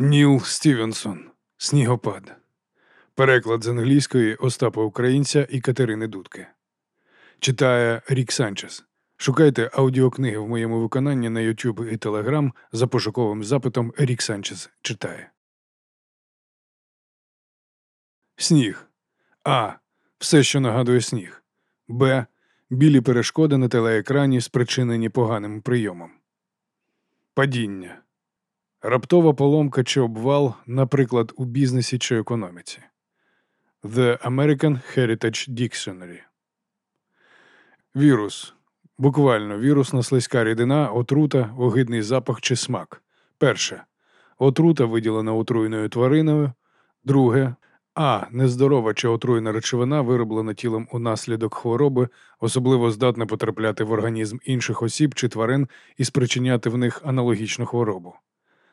Ніл Стівенсон. Снігопад. Переклад з англійської Остапа Українця і Катерини Дудки. Читає Рік Санчес. Шукайте аудіокниги в моєму виконанні на YouTube і Telegram за пошуковим запитом Рік Санчес читає. Сніг. А. Все, що нагадує сніг. Б. Білі перешкоди на телеекрані, спричинені поганим прийомом. Падіння. Раптова поломка чи обвал, наприклад, у бізнесі чи економіці. The American Heritage Dictionary. Вірус. Буквально вірусна слизька рідина, отрута, огидний запах чи смак. Перше. Отрута виділена отруйною твариною. Друге. А. Нездорова чи отруйна речовина, вироблена тілом унаслідок хвороби, особливо здатна потрапляти в організм інших осіб чи тварин і спричиняти в них аналогічну хворобу.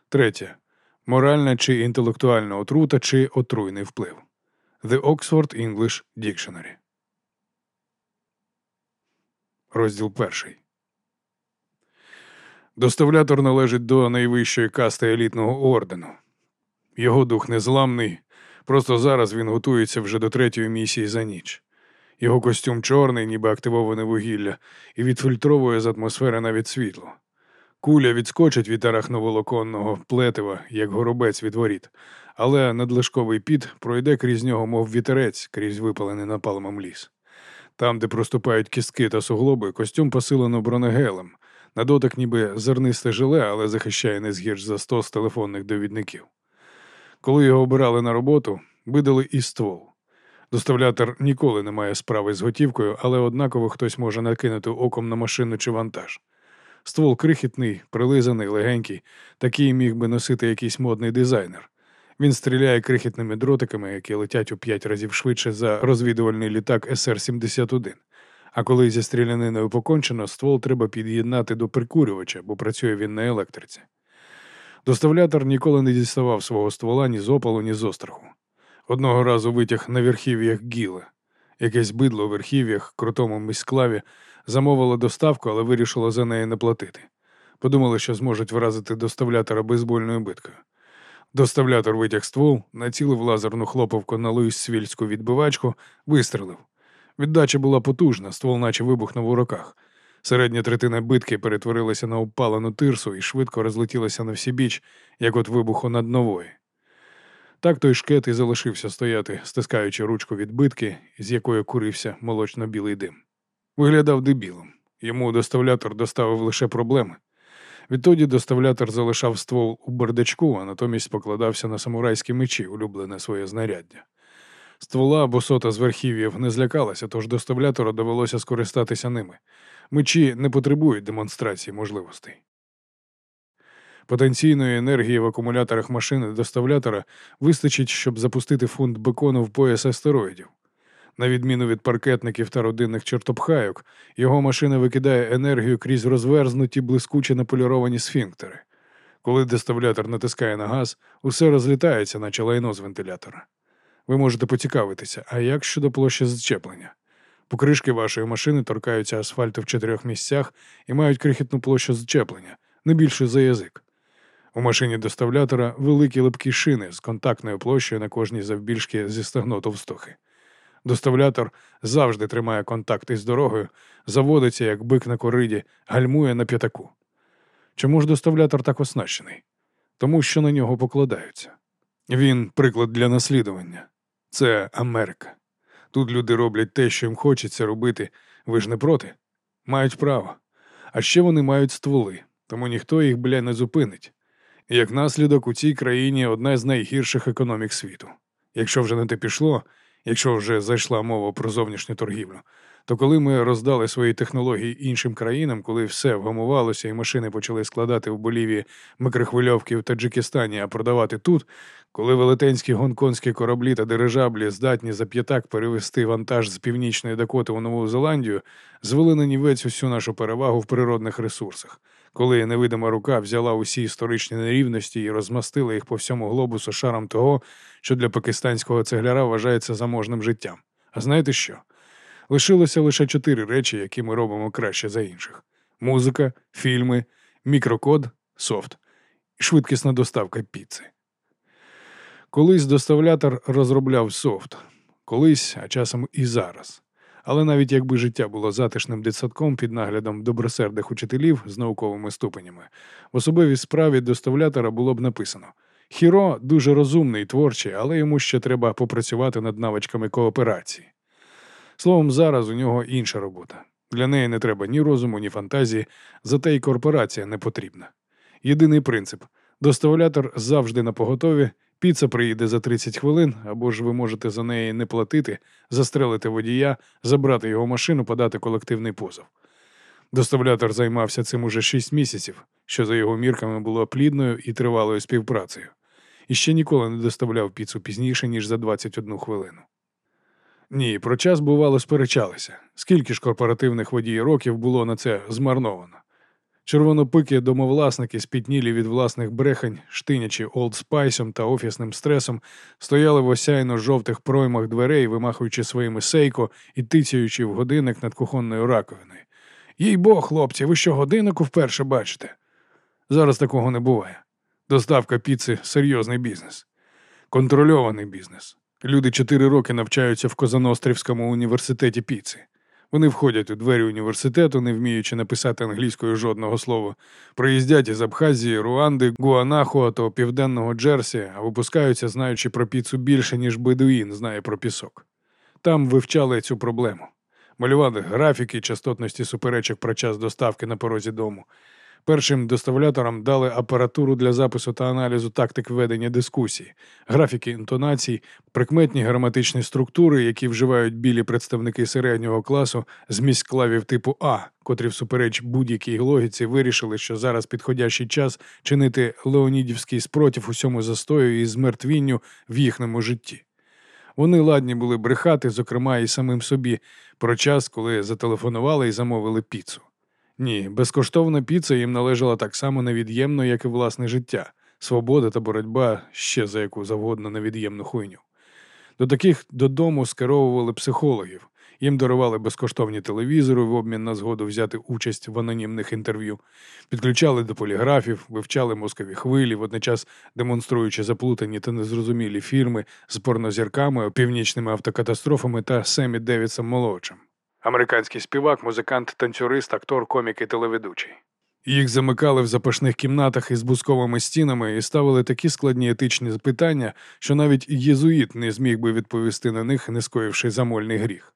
Третє. Моральна чи інтелектуальна отрута чи отруйний вплив. The Oxford English Dictionary. Розділ перший. Доставлятор належить до найвищої касти елітного ордену. Його дух незламний. Просто зараз він готується вже до третьої місії за ніч. Його костюм чорний, ніби активоване вугілля, і відфільтровує з атмосфери навіть світло. Куля відскочить від арахноволоконного плетива, як горобець від воріт, але надлишковий піт пройде крізь нього, мов вітерець, крізь випалений напалмом ліс. Там, де проступають кістки та суглоби, костюм посилено бронегелем. На дотик ніби зернисте жиле, але захищає не згірш за сто з телефонних довідників. Коли його обирали на роботу, видали і ствол. Доставлятор ніколи не має справи з готівкою, але однаково хтось може накинути оком на машину чи вантаж. Ствол крихітний, прилизаний, легенький, такий міг би носити якийсь модний дизайнер. Він стріляє крихітними дротиками, які летять у п'ять разів швидше за розвідувальний літак СР-71. А коли зі стріляниною покончено, ствол треба під'єднати до прикурювача, бо працює він на електриці. Доставлятор ніколи не діставав свого ствола ні з опалу, ні з остраху. Одного разу витяг на верхів'ях гіле. Якесь бидло у верхів'ях, крутому міськлаві, замовило доставку, але вирішило за неї не платити. Подумали, що зможуть вразити доставлятора бейсбольною биткою. Доставлятор витяг ствол, націлив лазерну хлоповку на Луїс-Свільську відбивачку, вистрелив. Віддача була потужна, ствол наче вибухнув у руках. Середня третина битки перетворилася на упалену тирсу і швидко розлетілася на всі біч, як от вибуху над нової. Так той шкет і залишився стояти, стискаючи ручку від битки, з якої курився молочно-білий дим. Виглядав дебілом. Йому доставлятор доставив лише проблеми. Відтоді доставлятор залишав ствол у бардачку, а натомість покладався на самурайські мечі, улюблене своє знаряддя. Ствола або сота з верхів'їв не злякалася, тож доставлятору довелося скористатися ними. Мечі не потребують демонстрації можливостей. Потенційної енергії в акумуляторах машини доставлятора вистачить, щоб запустити фунт бекону в пояс астероїдів. На відміну від паркетників та родинних чортопхайок, його машина викидає енергію крізь розверзнуті блискучі наполіровані сфінктери. Коли доставлятор натискає на газ, усе розлітається, наче лайно з вентилятора. Ви можете поцікавитися, а як щодо площі зчеплення? Покришки вашої машини торкаються асфальту в чотирьох місцях і мають крихітну площу зчеплення, не більше за язик. У машині доставлятора великі липкі шини з контактною площею на кожній завбільшки зі стегно товстохи. Доставлятор завжди тримає контакт із дорогою, заводиться, як бик на кориді, гальмує на п'ятаку. Чому ж доставлятор так оснащений? Тому що на нього покладаються. Він приклад для наслідування. Це Америка. Тут люди роблять те, що їм хочеться робити. Ви ж не проти? Мають право. А ще вони мають стволи, тому ніхто їх, бля, не зупинить. Як наслідок, у цій країні одна з найгірших економік світу. Якщо вже не те пішло, якщо вже зайшла мова про зовнішню торгівлю, то коли ми роздали свої технології іншим країнам, коли все вгамувалося і машини почали складати в Болівії микрохвильовки в Таджикистані, а продавати тут, коли велетенські гонконгські кораблі та дирижаблі здатні за п'ятак перевести вантаж з північної Дакоти у Нову Зеландію, звели на нівець усю нашу перевагу в природних ресурсах, коли невидима рука взяла усі історичні нерівності і розмастила їх по всьому глобусу шаром того, що для пакистанського цегляра вважається заможним життям. А знаєте що? Лишилося лише чотири речі, які ми робимо краще за інших: музика, фільми, мікрокод, софт і швидкісна доставка піци. Колись доставлятор розробляв софт, колись, а часом і зараз. Але навіть якби життя було затишним дитсадком під наглядом добросердих учителів з науковими ступенями, в особливій справі доставлятора було б написано: Хіро дуже розумний, творчий, але йому ще треба попрацювати над навичками кооперації. Словом, зараз у нього інша робота. Для неї не треба ні розуму, ні фантазії, зате й корпорація не потрібна. Єдиний принцип доставлятор завжди на поготові, піца приїде за 30 хвилин, або ж ви можете за неї не платити, застрелити водія, забрати його машину, подати колективний позов. Доставлятор займався цим уже 6 місяців, що за його мірками було плідною і тривалою співпрацею, і ще ніколи не доставляв піцу пізніше, ніж за 21 хвилину. Ні, про час бувало сперечалися. Скільки ж корпоративних водій років було на це змарновано? Червонопики домовласники, спітнілі від власних брехань, штинячи олдспайсом та офісним стресом, стояли в осяйно жовтих проймах дверей, вимахуючи своїми сейко і тицяючи в годинник над кухонною раковиною. Їй бо, хлопці, ви що годиннику вперше бачите? Зараз такого не буває. Доставка піци серйозний бізнес, контрольований бізнес. Люди чотири роки навчаються в Козанострівському університеті піци. Вони входять у двері університету, не вміючи написати англійською жодного слова, приїздять із Абхазії, Руанди, Гуанахуа та Південного Джерсі, а випускаються, знаючи про піцу більше, ніж Бедуїн знає про пісок. Там вивчали цю проблему. Малювали графіки частотності суперечок про час доставки на порозі дому, Першим доставляторам дали апаратуру для запису та аналізу тактик ведення дискусії, графіки інтонацій, прикметні граматичні структури, які вживають білі представники середнього класу з міськлавів типу А, котрі всупереч будь-якій логіці вирішили, що зараз підходящий час чинити леонідівський спротив усьому застою і змертвінню в їхньому житті. Вони ладні були брехати, зокрема і самим собі, про час, коли зателефонували і замовили піцу. Ні, безкоштовна піца їм належала так само невід'ємно, як і власне життя, свобода та боротьба ще за яку завгодно невід'ємну хуйню. До таких додому скеровували психологів, їм дарували безкоштовні телевізори в обмін на згоду взяти участь в анонімних інтерв'ю, підключали до поліграфів, вивчали мозкові хвилі, водночас демонструючи заплутані та незрозумілі фірми з порнозірками, північними автокатастрофами та Семі Девідсом молодшим американський співак, музикант, танцюрист, актор, комік і телеведучий. Їх замикали в запашних кімнатах із бусковими стінами і ставили такі складні етичні питання, що навіть єзуїт не зміг би відповісти на них, не скоївши замольний гріх.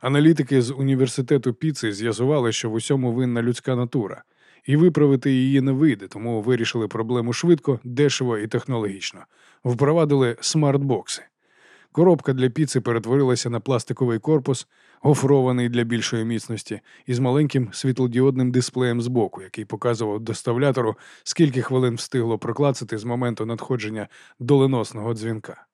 Аналітики з університету Піци з'ясували, що в усьому винна людська натура, і виправити її не вийде, тому вирішили проблему швидко, дешево і технологічно. Впровадили смарт-бокси. Коробка для піци перетворилася на пластиковий корпус, гофрований для більшої міцності, із маленьким світлодіодним дисплеєм збоку, який показував доставлятору, скільки хвилин встигло проклацати з моменту надходження доленосного дзвінка.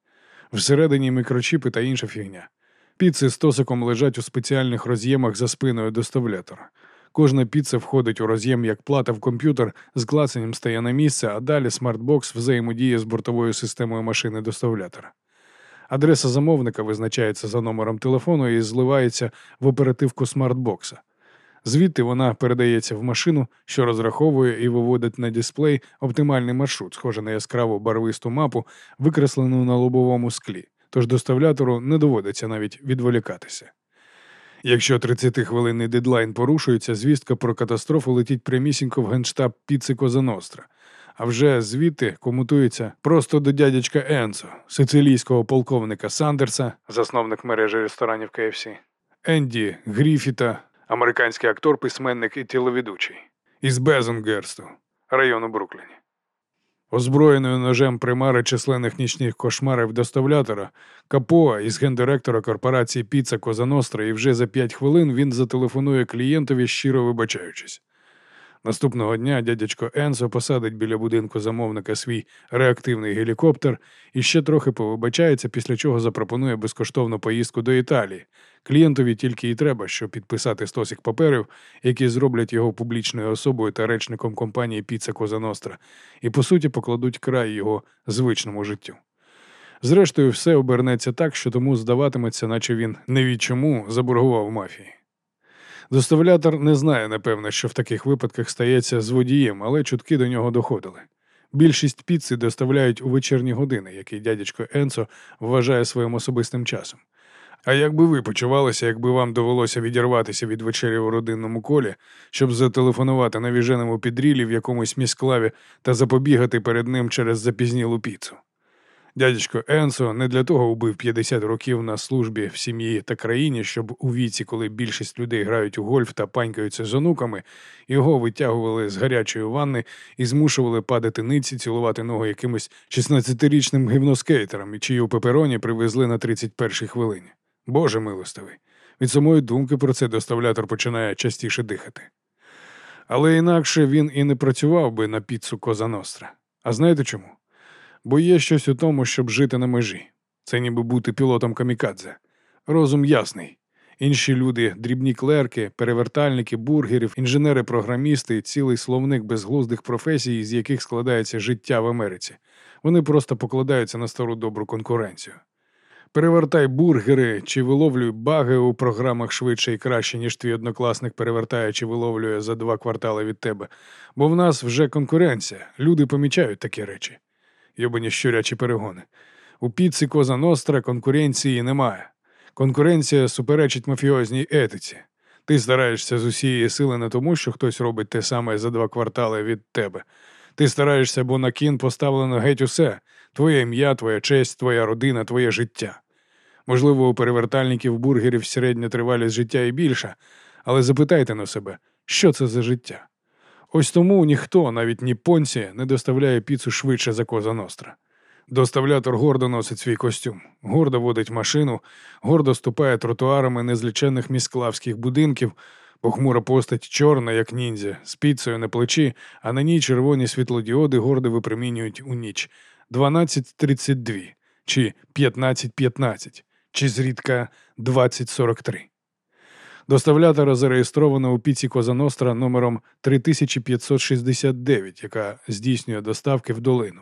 Всередині мікрочіпи та інша фігня. Піци з тосиком лежать у спеціальних роз'ємах за спиною доставлятора. Кожна піца входить у роз'єм як плата в комп'ютер, з клацанням стає на місце, а далі смартбокс взаємодіє з бортовою системою машини доставлятора. Адреса замовника визначається за номером телефону і зливається в оперативку смартбокса. Звідти вона передається в машину, що розраховує і виводить на дисплей оптимальний маршрут, схожий на яскраву барвисту мапу, викреслену на лобовому склі, тож доставлятору не доводиться навіть відволікатися. Якщо 30-хвилинний дедлайн порушується, звістка про катастрофу летить прямісінько в генштаб Піци Коза Ностра, а вже звідти комутується просто до дядячка Енсо, сицилійського полковника Сандерса, засновник мережі ресторанів КФС, Енді Гріфіта, американський актор, письменник і телеведучий, із Безонгерсту, району Брукліні. Озброєною ножем примари численних нічних кошмарів доставлятора, Капоа із гендиректора корпорації Піца Коза Ностра, і вже за п'ять хвилин він зателефонує клієнтові, щиро вибачаючись. Наступного дня дядячко Енсо посадить біля будинку замовника свій реактивний гелікоптер і ще трохи повибачається, після чого запропонує безкоштовну поїздку до Італії. Клієнтові тільки і треба, щоб підписати стосик паперів, які зроблять його публічною особою та речником компанії Піца Коза Ностра, і по суті покладуть край його звичному життю. Зрештою, все обернеться так, що тому здаватиметься, наче він не від чому заборгував мафії. Доставлятор не знає, напевне, що в таких випадках стається з водієм, але чутки до нього доходили. Більшість піци доставляють у вечірні години, який дядечко Енцо вважає своїм особистим часом. А як би ви почувалися, якби вам довелося відірватися від вечері у родинному колі, щоб зателефонувати навіженому підрілі в якомусь місклаві та запобігати перед ним через запізнілу піцу? Дядечко Енсо не для того убив 50 років на службі в сім'ї та країні, щоб у віці, коли більшість людей грають у гольф та панькаються з онуками, його витягували з гарячої ванни і змушували падати ниці, цілувати ногу якимось 16-річним гівноскейтером, чию пепероні привезли на 31-й хвилині. Боже милостивий. Від самої думки про це доставлятор починає частіше дихати. Але інакше він і не працював би на піцу Коза Ностра. А знаєте чому? Бо є щось у тому, щоб жити на межі. Це ніби бути пілотом камікадзе. Розум ясний. Інші люди, дрібні клерки, перевертальники, бургерів, інженери-програмісти, цілий словник безглуздих професій, з яких складається життя в Америці. Вони просто покладаються на стару добру конкуренцію. Перевертай бургери чи виловлюй баги у програмах швидше і краще, ніж твій однокласник перевертає чи виловлює за два квартали від тебе. Бо в нас вже конкуренція. Люди помічають такі речі. Йобані щурячі перегони. У піці Коза Ностра конкуренції немає. Конкуренція суперечить мафіозній етиці. Ти стараєшся з усієї сили не тому, що хтось робить те саме за два квартали від тебе. Ти стараєшся, бо на кін поставлено геть усе твоє ім'я, твоя честь, твоя родина, твоє життя. Можливо, у перевертальників бургерів середня тривалість життя і більша, але запитайте на себе, що це за життя? Ось тому ніхто, навіть ні понці, не доставляє піцу швидше за коза ностра. Доставлятор гордо носить свій костюм, гордо водить машину, гордо ступає тротуарами незліченних міськлавських будинків, похмура постать чорна, як ніндзя, з піцею на плечі, а на ній червоні світлодіоди гордо випромінюють у ніч 12.32 чи 15.15, чи зрідка 20.43. Доставлятора зареєстровано у піці Козаностра номером 3569, яка здійснює доставки в долину.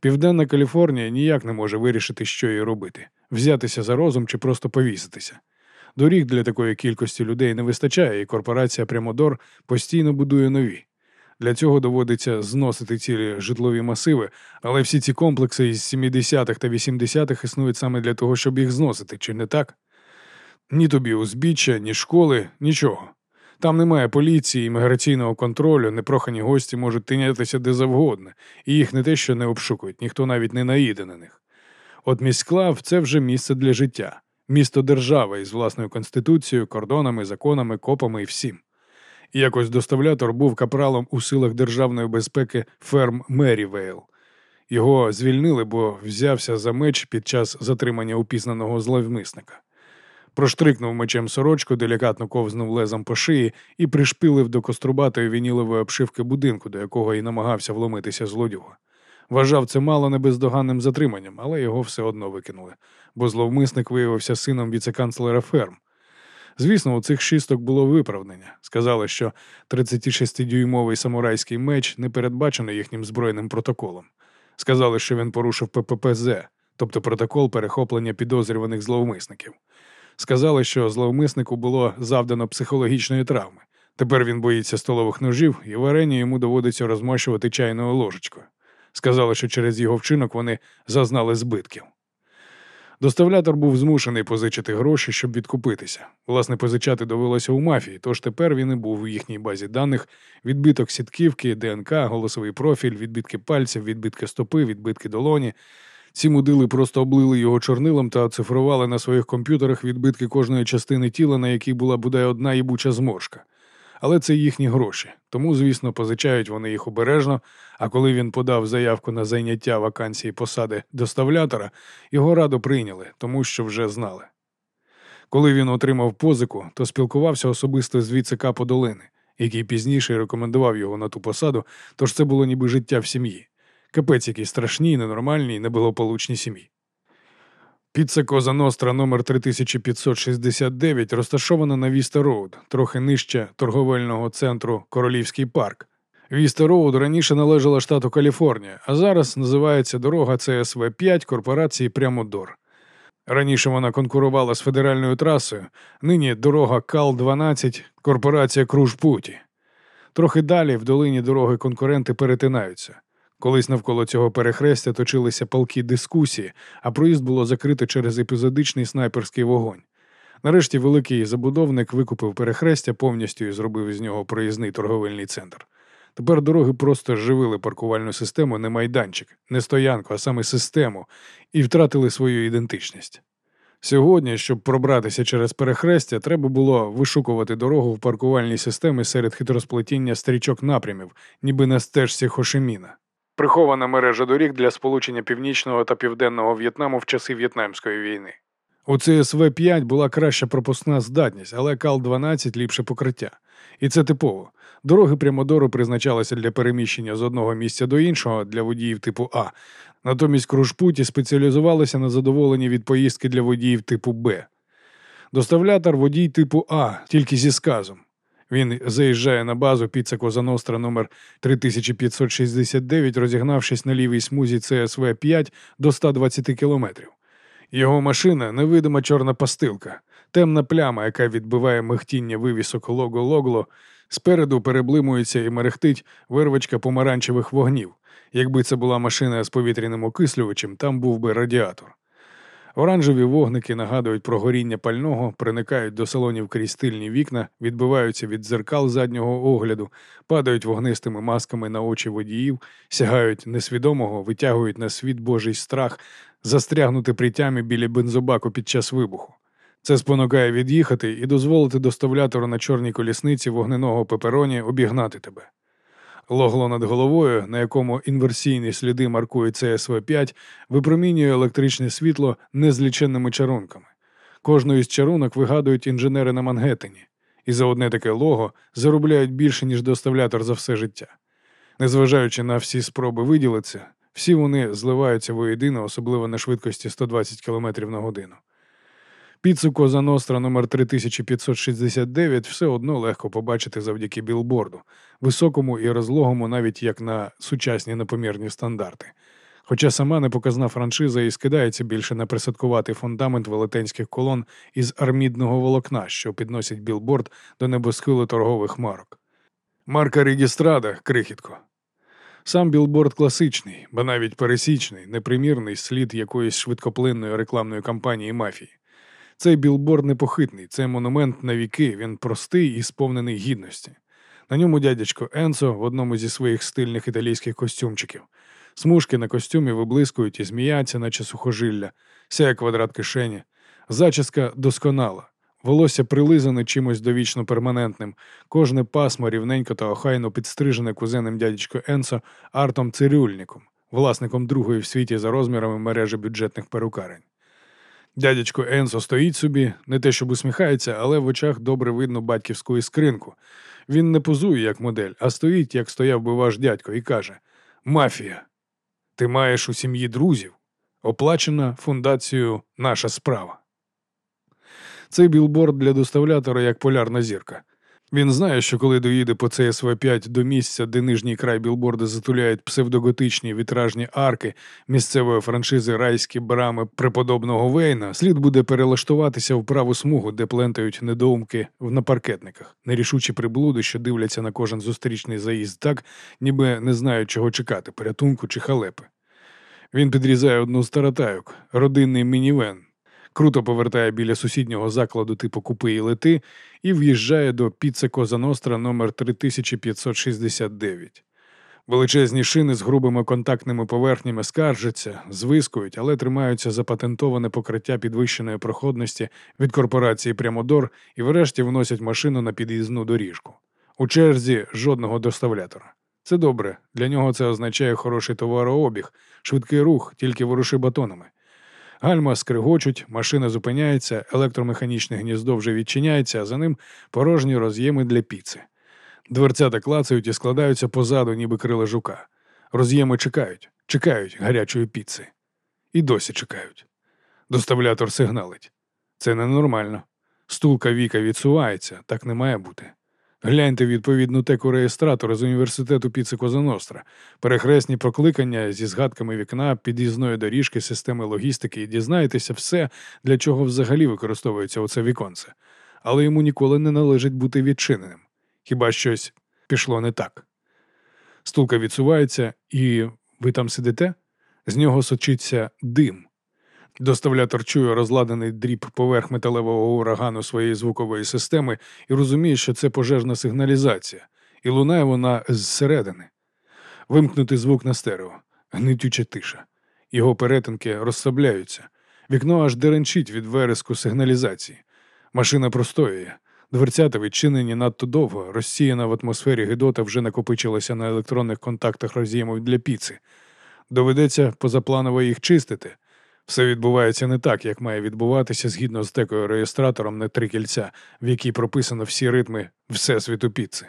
Південна Каліфорнія ніяк не може вирішити, що їй робити взятися за розум чи просто повіситися. Доріг для такої кількості людей не вистачає, і корпорація Прямодор постійно будує нові. Для цього доводиться зносити цілі житлові масиви, але всі ці комплекси із 70-х та 80-х існують саме для того, щоб їх зносити, чи не так? Ні тобі узбіччя, ні школи, нічого. Там немає поліції, імміграційного контролю, непрохані гості можуть тинятися де завгодно, і їх не те, що не обшукують, ніхто навіть не наїде на них. От міськлав це вже місце для життя, місто держави із власною конституцією, кордонами, законами, копами і всім. Якось доставлятор був капралом у силах державної безпеки ферм Мерівейл. Його звільнили, бо взявся за меч під час затримання упізнаного зловмисника проштрикнув мечем сорочку, делікатно ковзнув лезом по шиї і пришпилив до кострубатої вінілової обшивки будинку, до якого й намагався вломитися злодюга. Вважав це мало не бездоганним затриманням, але його все одно викинули, бо зловмисник виявився сином віцеканцлера ферм. Звісно, у цих шісток було виправдання. Сказали, що 36-дюймовий самурайський меч не передбачений їхнім збройним протоколом. Сказали, що він порушив ПППЗ, тобто протокол перехоплення підозрюваних зловмисників. Сказали, що зловмиснику було завдано психологічної травми. Тепер він боїться столових ножів, і варення йому доводиться розмощувати чайною ложечкою. Сказали, що через його вчинок вони зазнали збитків. Доставлятор був змушений позичити гроші, щоб відкупитися. Власне, позичати довелося у мафії, тож тепер він і був у їхній базі даних: відбиток сітківки, ДНК, голосовий профіль, відбитки пальців, відбитки стопи, відбитки долоні. Ці мудили просто облили його чорнилом та оцифрували на своїх комп'ютерах відбитки кожної частини тіла, на якій була бодай одна їбуча зморшка. Але це їхні гроші, тому, звісно, позичають вони їх обережно. А коли він подав заявку на зайняття вакансії посади доставлятора, його радо прийняли, тому що вже знали. Коли він отримав позику, то спілкувався особисто з віцека Подолини, який пізніше рекомендував його на ту посаду, тож це було ніби життя в сім'ї. Капець який страшній, ненормальній, неблагополучній сім'ї. Піца Коза Ностра номер 3569 розташована на Віста Роуд, трохи нижче торговельного центру Королівський парк. Віста Роуд раніше належала штату Каліфорнія, а зараз називається дорога ЦСВ 5 корпорації Прямодор. Раніше вона конкурувала з федеральною трасою, нині дорога Кал-12, корпорація Кружпуті. Трохи далі в долині дороги конкуренти перетинаються. Колись навколо цього перехрестя точилися палкі дискусії, а проїзд було закрито через епізодичний снайперський вогонь. Нарешті великий забудовник викупив перехрестя повністю і зробив з нього проїзний торговельний центр. Тепер дороги просто живили паркувальну систему не майданчик, не стоянку, а саме систему, і втратили свою ідентичність. Сьогодні, щоб пробратися через перехрестя, треба було вишукувати дорогу в паркувальній системі серед хитросплетіння стрічок напрямів, ніби на стежці Хошиміна. Прихована мережа доріг для сполучення північного та південного В'єтнаму в часи В'єтнамської війни. У цсв 5 була краща пропускна здатність, але Кал-12 ліпше покриття. І це типово. Дороги прямодору призначалися для переміщення з одного місця до іншого для водіїв типу А. Натомість кружпуті спеціалізувалися на задоволенні від поїздки для водіїв типу Б. Доставлятор водій типу А, тільки зі сказом. Він заїжджає на базу Піца Козаностра номер 3569, розігнавшись на лівій смузі ЦСВ 5 до 120 кілометрів. Його машина невидима чорна пастилка, темна пляма, яка відбиває михтіння вивісок лого-логло, спереду переблимується і мерехтить вирвачка помаранчевих вогнів. Якби це була машина з повітряним окислювачем, там був би радіатор. Оранжеві вогники нагадують про горіння пального, проникають до салонів крізь стильні вікна, відбиваються від дзеркал заднього огляду, падають вогнистими масками на очі водіїв, сягають несвідомого, витягують на світ Божий страх, застрягнути при тямі біля бензобаку під час вибуху. Це спонукає від'їхати і дозволити доставлятору на чорній колісниці вогненого пепероні обігнати тебе. Логло над головою, на якому інверсійні сліди маркують csv 5 випромінює електричне світло незліченними чарунками. Кожну із чарунок вигадують інженери на Мангеттені, і за одне таке лого заробляють більше, ніж доставлятор за все життя. Незважаючи на всі спроби виділитися, всі вони зливаються воєдино, особливо на швидкості 120 км на годину. Піцу Коза Ностра номер 3569 все одно легко побачити завдяки білборду, високому і розлогому, навіть як на сучасні непомірні стандарти. Хоча сама непоказна франшиза і скидається більше на присадкувати фундамент велетенських колон із армідного волокна, що підносять білборд до небосхилу торгових марок. Марка Регістрада, крихітко. Сам білборд класичний, бо навіть пересічний, непримірний слід якоїсь швидкоплинної рекламної кампанії мафії. Цей білборд непохитний, це монумент на віки, він простий і сповнений гідності. На ньому дядячко Енсо в одному зі своїх стильних італійських костюмчиків. Смужки на костюмі виблискують і зміяться, наче сухожилля, сяє квадрат кишені. Зачіска досконала, волосся прилизане чимось довічно перманентним, кожне пасмо рівненько та охайно підстрижене кузеним дядечко Енсо Артом Цирюльником, власником другої в світі за розмірами мережі бюджетних перукарень. Дядечко Енсо стоїть собі, не те, щоб усміхається, але в очах добре видно батьківську іскринку. Він не позує як модель, а стоїть, як стояв би ваш дядько, і каже: Мафія, ти маєш у сім'ї друзів, оплачена фундацією наша справа. Цей білборд для доставлятора як полярна зірка. Він знає, що коли доїде по цсв 5 до місця, де нижній край білборда затуляють псевдоготичні вітражні арки місцевої франшизи райські брами преподобного Вейна, слід буде перелаштуватися в праву смугу, де плентають недоумки на паркетниках, нерішучі приблуди, що дивляться на кожен зустрічний заїзд так, ніби не знають, чого чекати, порятунку чи халепи. Він підрізає одну з таратайок, родинний мінівен, круто повертає біля сусіднього закладу типу купи і лети і в'їжджає до Піце Коза Ностра номер 3569. Величезні шини з грубими контактними поверхнями скаржаться, звискують, але тримаються за патентоване покриття підвищеної проходності від корпорації Прямодор і врешті вносять машину на під'їзну доріжку. У черзі жодного доставлятора. Це добре, для нього це означає хороший товарообіг, швидкий рух, тільки воруши батонами. Гальма скригочуть, машина зупиняється, електромеханічне гніздо вже відчиняється, а за ним порожні роз'єми для піци. Дверцята клацають і складаються позаду, ніби крила жука. Роз'єми чекають, чекають гарячої піци. І досі чекають. Доставлятор сигналить. Це ненормально. Стулка Віка відсувається, так не має бути. Гляньте відповідну теку реєстратора з університету Піци Козаностра, перехресні прокликання зі згадками вікна, під'їзної доріжки, системи логістики і дізнаєтеся все, для чого взагалі використовується оце віконце. Але йому ніколи не належить бути відчиненим. Хіба щось пішло не так? Стулка відсувається, і ви там сидите? З нього сочиться дим. Доставлятор чує розладений дріб поверх металевого урагану своєї звукової системи і розуміє, що це пожежна сигналізація, і лунає вона зсередини. Вимкнути звук на стерео, гнитюча тиша. Його перетинки розсабляються. Вікно аж деренчить від вереску сигналізації. Машина простоює. Дверцята відчинені надто довго, розсіяна в атмосфері гидота вже накопичилася на електронних контактах роз'ємів для піци. Доведеться позапланово їх чистити. Все відбувається не так, як має відбуватися згідно з текою реєстратором на три кільця, в якій прописано всі ритми Всесвіту піци.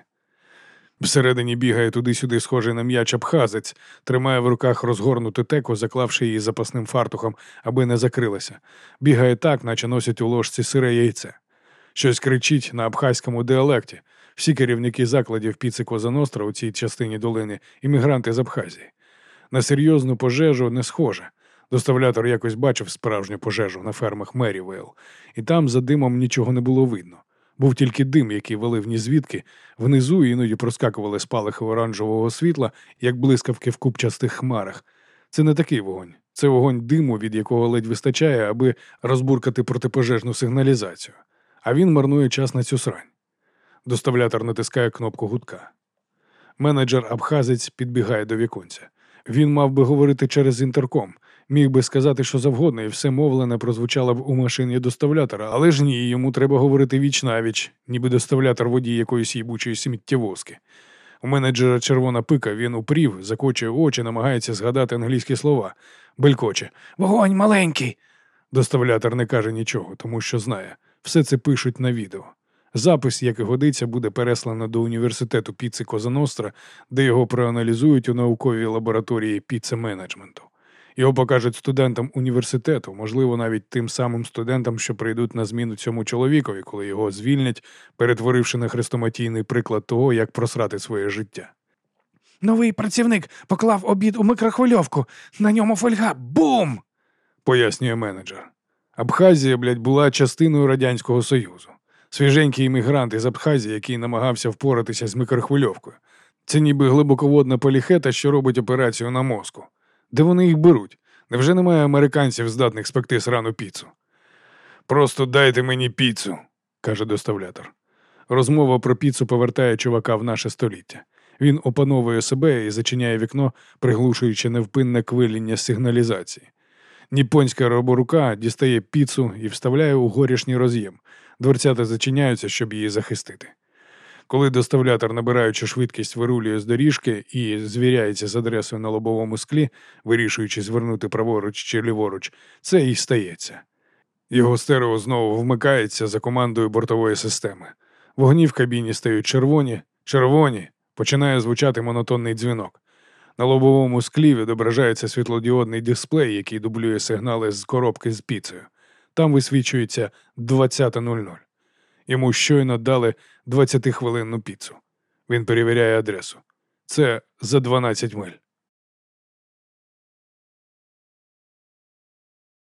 Всередині бігає туди-сюди, схожий на м'яч абхазець, тримає в руках розгорнуту теку, заклавши її запасним фартухом, аби не закрилася. Бігає так, наче носять у ложці сире яйце. Щось кричить на абхазькому діалекті. Всі керівники закладів піци Коза Ностра у цій частині долини іммігранти з Абхазії. На серйозну пожежу не схоже. Доставлятор якось бачив справжню пожежу на фермах Мерівейл, і там за димом нічого не було видно. Був тільки дим, який валив ні звідки, внизу іноді проскакували спалахи оранжевого світла, як блискавки в купчастих хмарах. Це не такий вогонь, це вогонь диму, від якого ледь вистачає, аби розбуркати протипожежну сигналізацію. А він марнує час на цю срань. Доставлятор натискає кнопку гудка. Менеджер Абхазець підбігає до віконця. Він мав би говорити через інтерком, міг би сказати, що завгодно, і все мовлене прозвучало б у машині доставлятора, але ж ні, йому треба говорити віч навіч, ніби доставлятор водій якоїсь їбучої сміттєвозки. У менеджера червона пика, він упрів, закочує очі, намагається згадати англійські слова. Белькоче. Вогонь маленький. Доставлятор не каже нічого, тому що знає. Все це пишуть на відео. Запис, як і годиться, буде переслано до університету піци Козаностра, де його проаналізують у науковій лабораторії піци менеджменту. Його покажуть студентам університету, можливо, навіть тим самим студентам, що прийдуть на зміну цьому чоловікові, коли його звільнять, перетворивши на хрестоматійний приклад того, як просрати своє життя. Новий працівник поклав обід у микрохвильовку. На ньому фольга. Бум! пояснює менеджер. Абхазія, блядь, була частиною Радянського Союзу. Свіженький іммігрант із Абхазії, який намагався впоратися з микрохвильовкою. Це ніби глибоководна поліхета, що робить операцію на мозку. Де вони їх беруть? Невже немає американців, здатних спекти срану піцу? Просто дайте мені піцу, каже доставлятор. Розмова про піцу повертає чувака в наше століття. Він опановує себе і зачиняє вікно, приглушуючи невпинне квиління сигналізації. Ніпонська роборука дістає піцу і вставляє у горішній роз'єм. Дверцята зачиняються, щоб її захистити. Коли доставлятор, набираючи швидкість, вирулює з доріжки і звіряється з адресою на лобовому склі, вирішуючи звернути праворуч чи ліворуч, це і стається. Його стерео знову вмикається за командою бортової системи. Вогні в кабіні стають червоні, червоні, починає звучати монотонний дзвінок. На лобовому склі відображається світлодіодний дисплей, який дублює сигнали з коробки з піцею. Там висвічується 20.00. Йому щойно дали 20-хвилинну піцу. Він перевіряє адресу. Це за 12 миль.